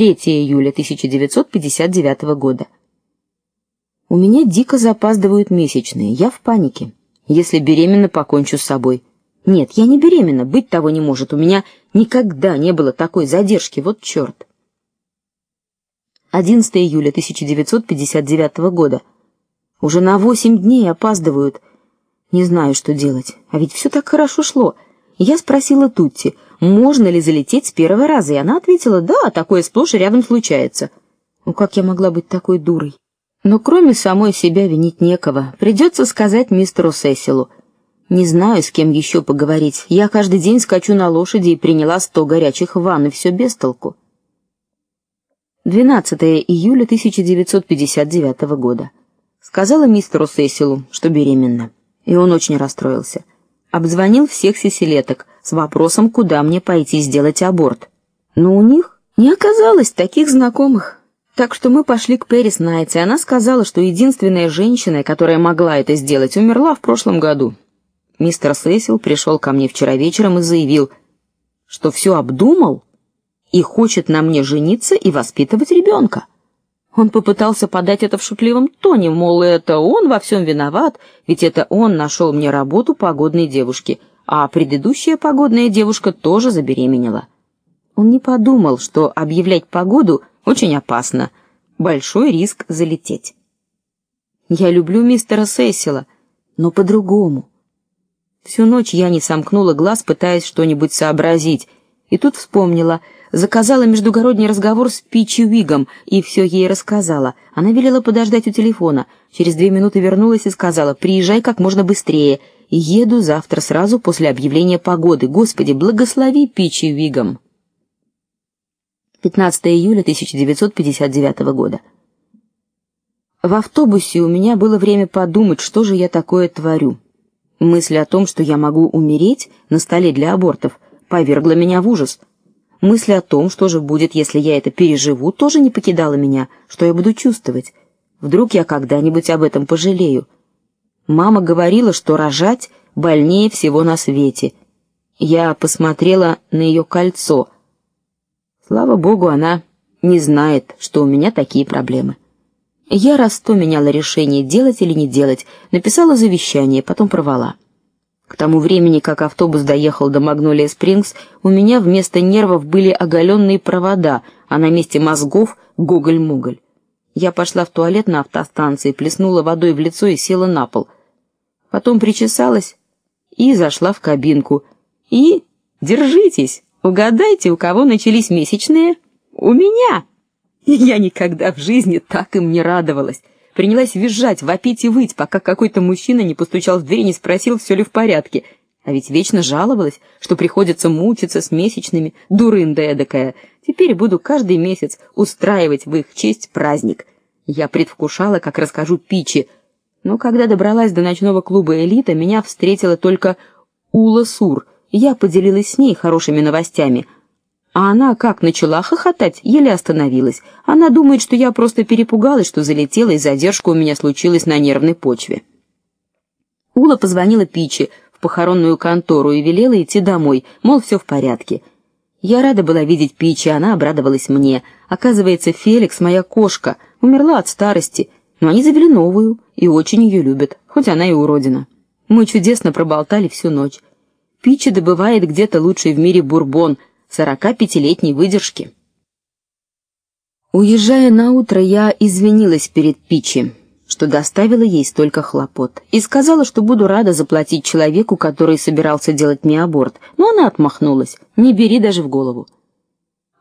3 июля 1959 года. У меня дико запаздывают месячные. Я в панике. Если беременна, покончу с собой. Нет, я не беременна, быть того не может. У меня никогда не было такой задержки, вот черт. 11 июля 1959 года. Уже на восемь дней опаздывают. Не знаю, что делать. А ведь все так хорошо шло. Я спросила Тутти, можно ли залететь с первого раза, и она ответила: "Да, такое сплошь и рядом случается". Ну как я могла быть такой дурой? Но кроме самой себя винить некого. Придется сказать мистеру Сесилу. Не знаю, с кем еще поговорить. Я каждый день скачу на лошади и приняла сто горячих ванн, и все без толку. 12 июля 1959 года. Сказала мистеру Сесилу, что беременна, и он очень расстроился. Обзвонил всех сеселеток с вопросом, куда мне пойти сделать аборт. Но у них не оказалось таких знакомых. Так что мы пошли к Пэрис Найтс, и она сказала, что единственная женщина, которая могла это сделать, умерла в прошлом году. Мистер Сесил пришел ко мне вчера вечером и заявил, что все обдумал и хочет на мне жениться и воспитывать ребенка. Он попытался подать это в шутливом тоне, мол, это он во всем виноват, ведь это он нашел мне работу погодной девушки, а предыдущая погодная девушка тоже забеременела. Он не подумал, что объявлять погоду очень опасно, большой риск залететь. Я люблю мистера Сесила, но по-другому. Всю ночь я не сомкнула глаз, пытаясь что-нибудь сообразить, и тут вспомнила, заказала междугородний разговор с Пичи Уигом и все ей рассказала. Она велела подождать у телефона. Через две минуты вернулась и сказала: "Приезжай как можно быстрее. Еду завтра сразу после объявления погоды. Господи, благослови Пичи Уигом". 15 июля 1959 года. В автобусе у меня было время подумать, что же я такое творю. Мысль о том, что я могу умереть на столе для абортов, повергла меня в ужас. Мысль о том, что же будет, если я это переживу, тоже не покидала меня. Что я буду чувствовать? Вдруг я когда-нибудь об этом пожалею? Мама говорила, что рожать больнее всего на свете. Я посмотрела на ее кольцо. Слава богу, она не знает, что у меня такие проблемы. Я раз сто меняла решение делать или не делать, написала завещание, потом порвала. К тому времени, как автобус доехал до Магнолия Спрингс, у меня вместо нервов были оголенные провода, а на месте мозгов гоголь-муголь. Я пошла в туалет на автостанции, плеснула водой в лицо и села на пол. Потом причесалась и зашла в кабинку. И держитесь, угадайте, у кого начались месячные? У меня. Я никогда в жизни так им не радовалась. Принялась визжать, вопить и выть, пока какой-то мужчина не постучал в дверь и не спросил, все ли в порядке. А ведь вечно жаловалась, что приходится мучиться с месячными, дурында эдакая. Теперь буду каждый месяц устраивать в их честь праздник. Я предвкушала, как расскажу Пичи. Но когда добралась до ночного клуба Элита, меня встретила только Ула Сур. Я поделилась с ней хорошими новостями — а она как начала хохотать, еле остановилась. Она думает, что я просто перепугалась, что залетела, и задержка у меня случилась на нервной почве. Ула позвонила Пичи в похоронную контору и велела идти домой, мол, все в порядке. Я рада была видеть Пичи, она обрадовалась мне. Оказывается, Феликс, моя кошка, умерла от старости, но они завели новую и очень ее любят, хоть она и уродина. Мы чудесно проболтали всю ночь. Пичи добывает где-то лучший в мире бурбон — 45-летней выдержки. Уезжая на утро, я извинилась перед Пичи, что доставила ей столько хлопот, и сказала, что буду рада заплатить человеку, который собирался делать мне аборт. Но она отмахнулась: "Не бери даже в голову".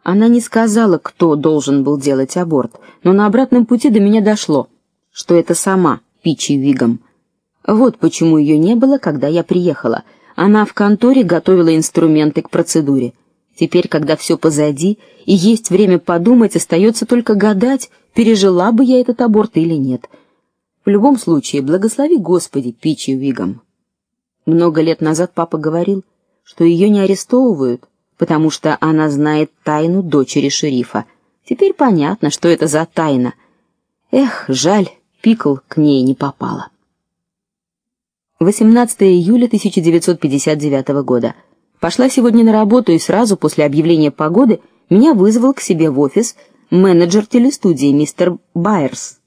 Она не сказала, кто должен был делать аборт, но на обратном пути до меня дошло, что это сама Пичи Вигом. Вот почему ее не было, когда я приехала. Она в конторе готовила инструменты к процедуре. Теперь, когда все позади и есть время подумать, остается только гадать, пережила бы я этот аборт или нет. В любом случае, благослови Господи Пичи Вигом. Много лет назад папа говорил, что ее не арестовывают, потому что она знает тайну дочери шерифа. Теперь понятно, что это за тайна. Эх, жаль, Пикл к ней не попала. 18 июля 1959 года. Пошла сегодня на работу и сразу после объявления погоды меня вызвал к себе в офис менеджер телестудии мистер Байерс.